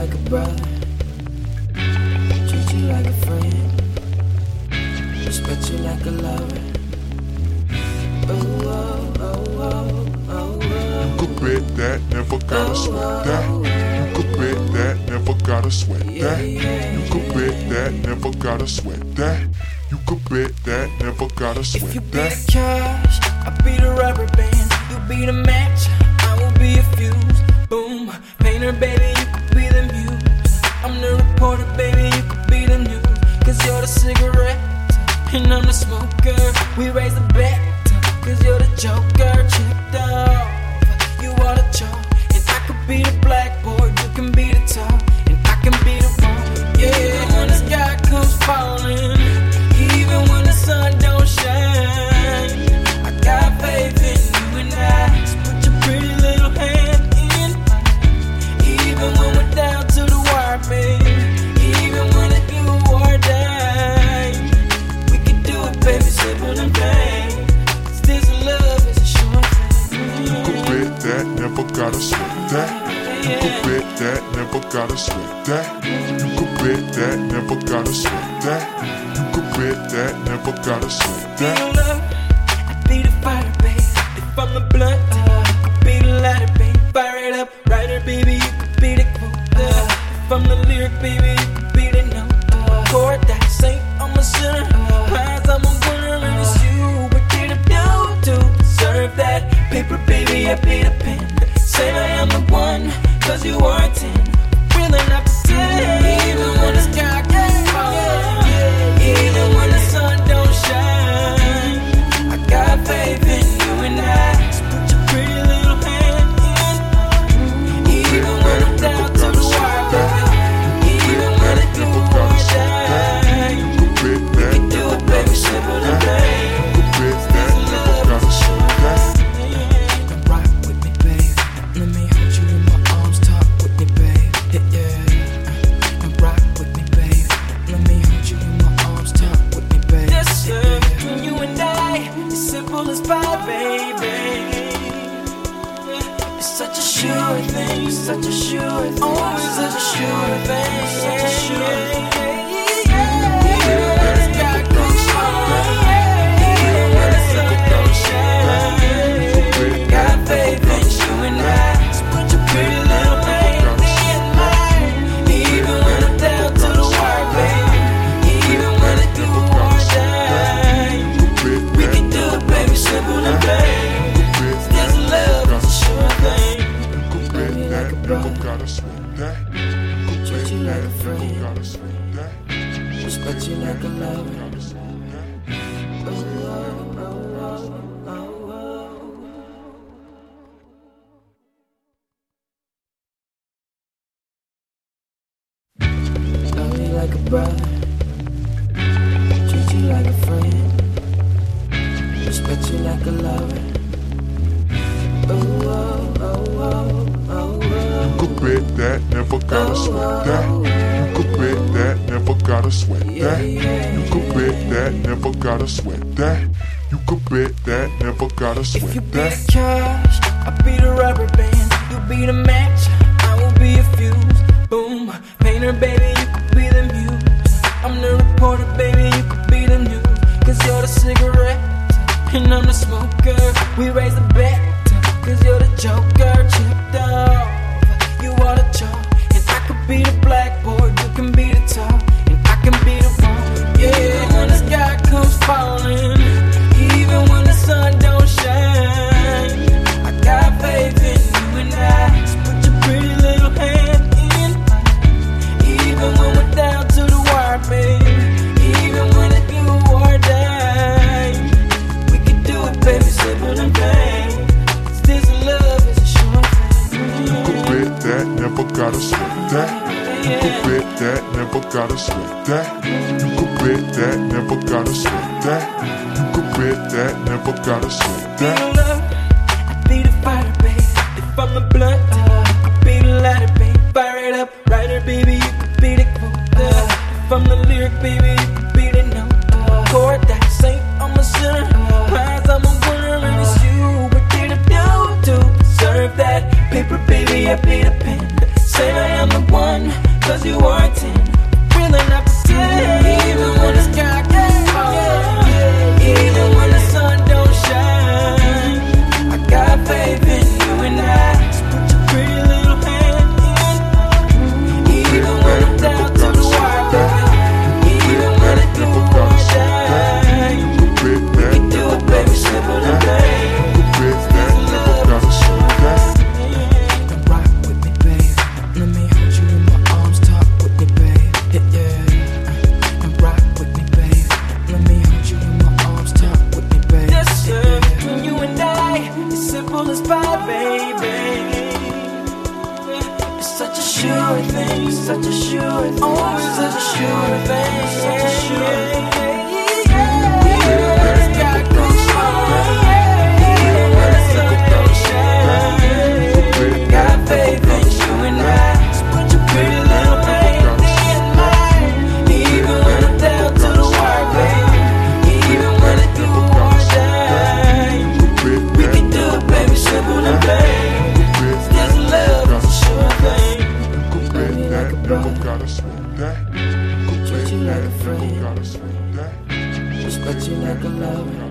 like a brother, treat you like a friend, respect you like a lover. Oh, oh, oh, oh, oh, oh, oh, oh. You could bet that, never gotta sweat that. You could bet that, never gotta sweat that. You could bet that, never gotta sweat that. You could bet that, never gotta sweat that. If you sweat be the that. cash, and I'm the smoker. We raise the bet, cause you're the joker. Chipped off, you are the chalk. And I could be the blackboard, you that. You could bet that, never gotta sweat that. You could bet that, never gotta sweat that. You could bet that, never gotta sweat Be that. the love, I be the fighter, baby. If I'm the blunt, you could uh, be the lighter, baby. Fire it up, writer, baby. You could be the quote. If I'm the lyric, baby, you could be the note. Chord that saint, I'm a sinner. Prize, I'm a winner, and it's you. What did I do to deserve that? Paper, baby, I be Such a sure thing, such a sure thing. Oh, such a sure thing, such a sure thing. Respect you like a lover. Like a brother. Treat you like a friend. Respect you like a lover. Oh, oh, oh, oh, oh, oh. You could bet that, never gotta sweat that. Gotta sweat that. You could bet that, never gotta sweat that. You could bet that, never gotta sweat If you be that. the cash, I be the rubber band. You be the match, I will be a fuse. Boom, painter, baby, you could be the muse. I'm the reporter, baby, you could be the news. Cause you're the cigarette, and I'm the smoker. We raise the bet, cause you're the joker. Chipped off, you are the chalk. And I could be the blackboard, you gotta sweat that. You could bet that, never gotta sweat that. You could bet that, never gotta sweat that. You could bet that, never gotta sweat Be that. the love, I be the fighter, baby. If I'm the blunt, you could uh, be the lighter, baby. Fire it up, writer, baby. You could be the quote. If I'm the lyric, baby, you could be the note. Chord that thing. Such a sure thing. Such a sure thing. Such a sure thing. Just got you like a lover.